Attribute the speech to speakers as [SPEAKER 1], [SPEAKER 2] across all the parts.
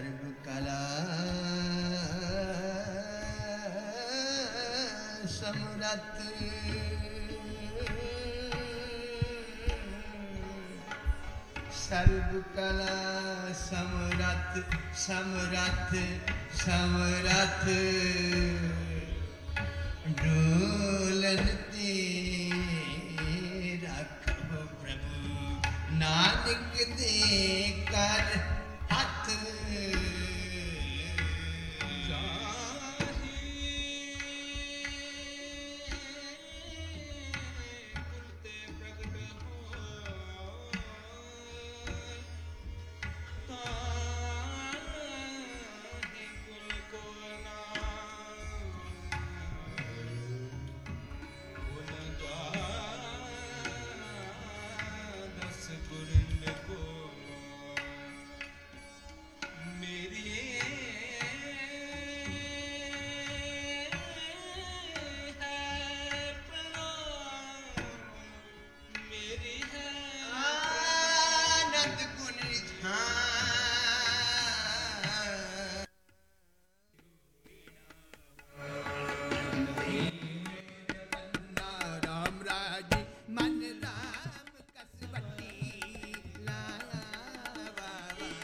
[SPEAKER 1] Kerb ਸਮਰਤ ਸਰਬ ਕਲਾ ਸਮਰਤ ਸਮਰਤ ਸਮਰਤ ਰੱਖ ਪ੍ਰਭੂ ਨਾਨਕ ਦੇ ਕਰ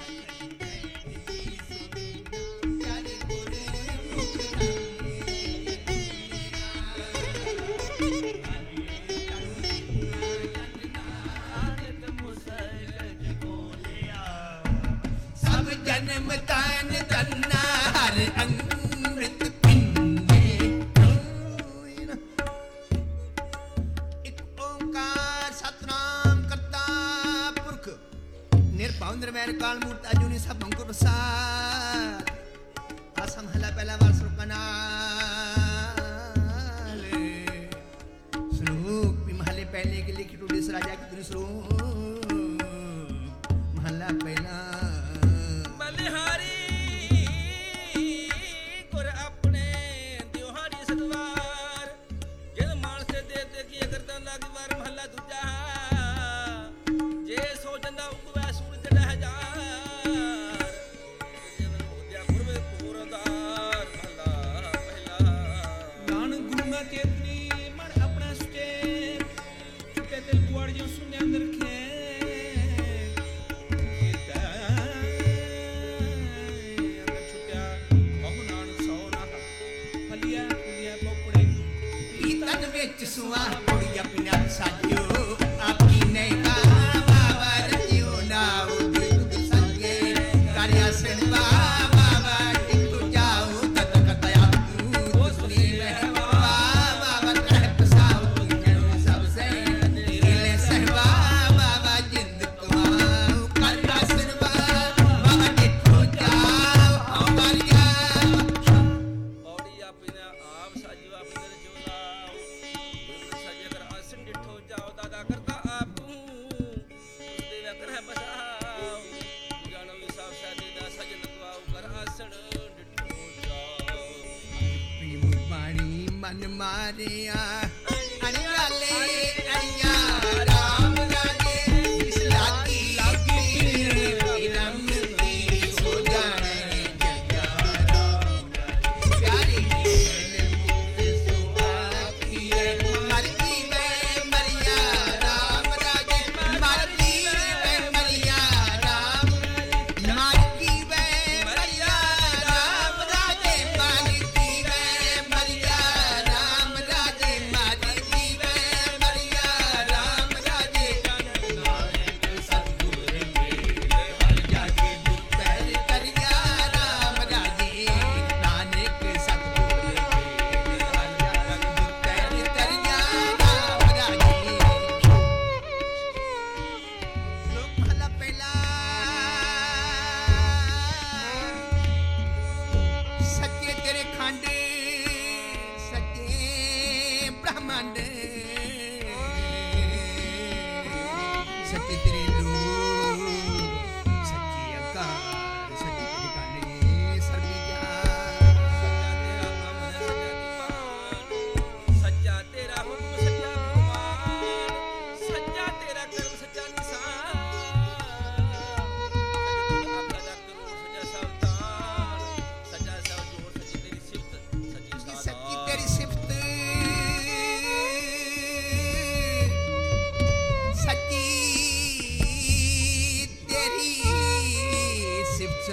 [SPEAKER 1] Thank you. सौंदर्य मेरे काल मूर्त अजुनी सब अंकुर प्रसाद आसम हला पहला बार सुकना श्लोक भी महले पहले के लिए खिटूडी राजा की श्लोक महला पहला
[SPEAKER 2] Hanuman Maria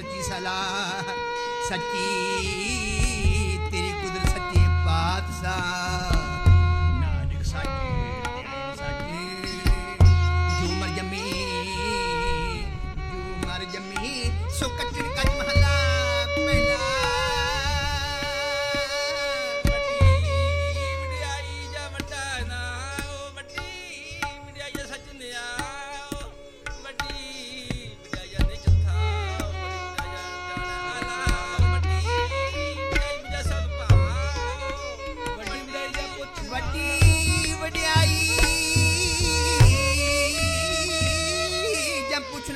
[SPEAKER 2] ਸੱਚੀ
[SPEAKER 1] ਸਲਾਹ ਸੱਚੀ ਤੇਰੀ
[SPEAKER 3] ਕੁਦਰਤ ਸੱਚੇ
[SPEAKER 2] ਬਾਦਸ਼ਾਹ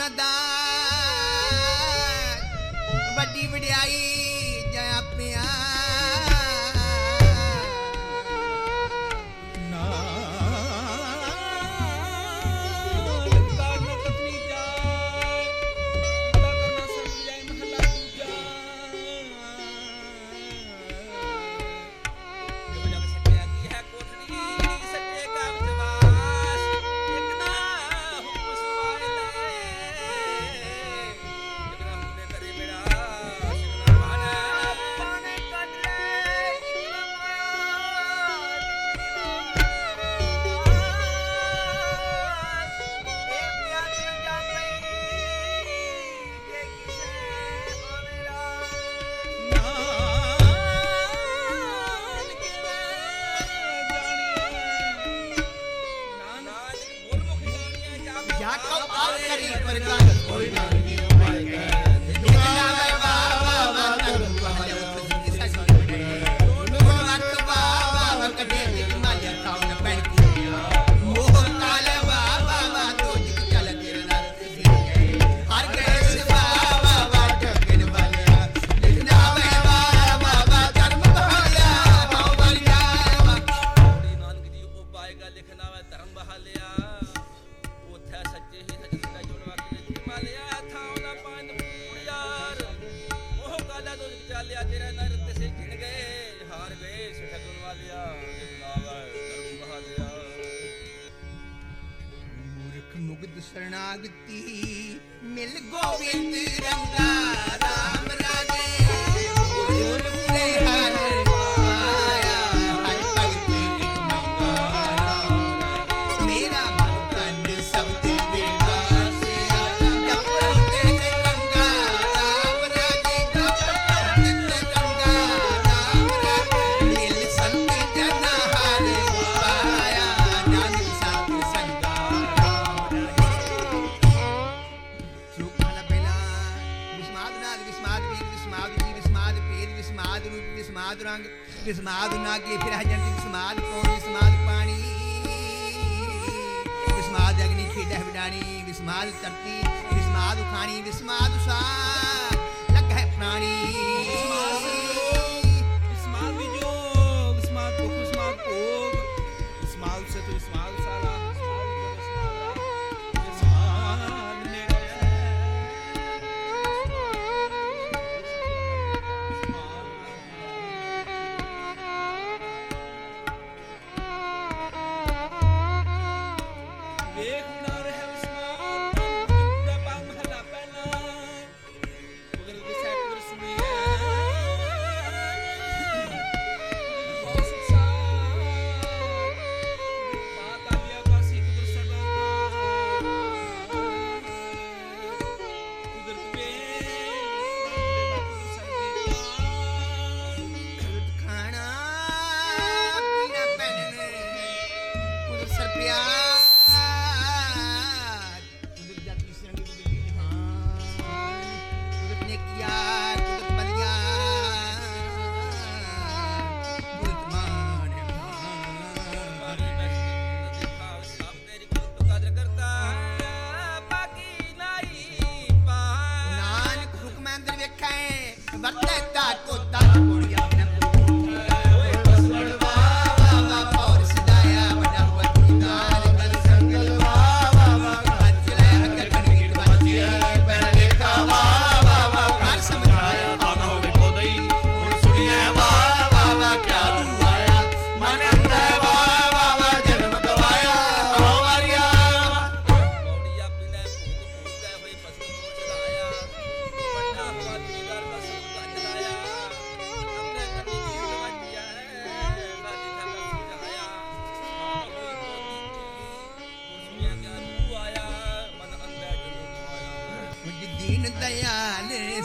[SPEAKER 2] nada. ढाका पार करी पर कोई
[SPEAKER 1] ना ਸਮਾਦ ਰੰਗ, ਕਿ ਸਮਾਦ ਨਾ
[SPEAKER 3] ਕੀ,
[SPEAKER 1] ਫਿਰ ਹਜਨ ਦੀ
[SPEAKER 3] ਸਮਾਦ ਕੋਣੀ ਸਮਾਦ ਪਾਣੀ। ਵਿਸਮਾਦ ਅਗਨੀ ਖੇਡੈ ਵਿਡਾਣੀ ਵਿਸਮਾਦ ਧਰਤੀ ਵਿਸਮਾਦ ਖਾਣੀ ਵਿਸਮਾਦ ਸਾ ਲੱਗ ਹੈ ਪ੍ਰਾਣੀ।
[SPEAKER 1] ਵਿਸਮਾਦ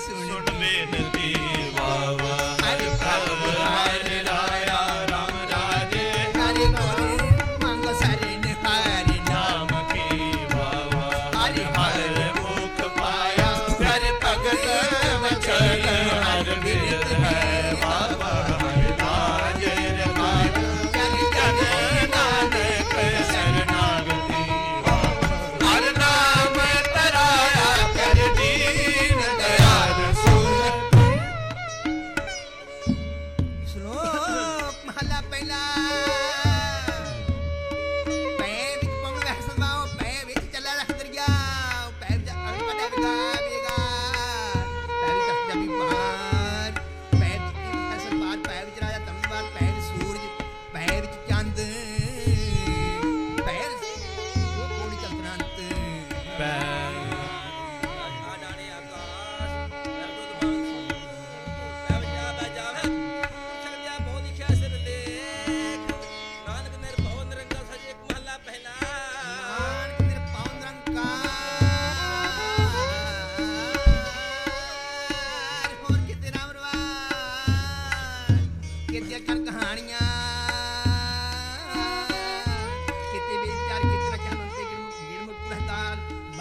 [SPEAKER 1] सुनबे नदी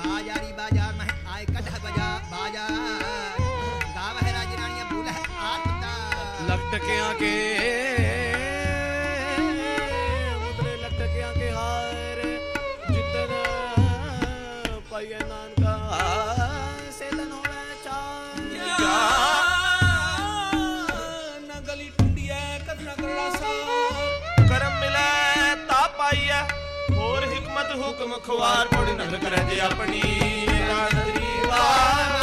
[SPEAKER 1] ਬਾਜ਼ਾਰੀ ਬਾਜ਼ਾਰ ਮਹਿ ਆਇ ਕਢ ਬਜਾ ਬਾਜਾ ਗਾਵ ਹੈ ਰਾਜ ਰਾਣੀਆਂ ਬੂਲ ਹੈ ਆਤਮਤਾ
[SPEAKER 3] ਲਟਕਿਆਂ ਕੇ ਉਧਰੇ ਲਟਕਿਆਂ ਕੇ ਹਾਰ ਜਿੱਤਨ ਪਾਈਏ ਨਾਨਕਾ ਸੇਲਨ ਹੋਵੇ ਚਾਰ
[SPEAKER 2] ਨਾ ਗਲੀ ਟੁੰਡੀਐ ਕਦਨਾ ਕਰੜਾ ਸਾ
[SPEAKER 3] ਕਰਮ ਮਿਲੈ ਤਾ ਪਾਈਐ ਹੋਰ ਹੁਕਮ ਖਵਾਰ ਮੁੜ ਨਰਕ ਰਹਿ ਜੇ ਆਪਣੀ ਰਾਤਰੀ
[SPEAKER 4] ਵਾਰ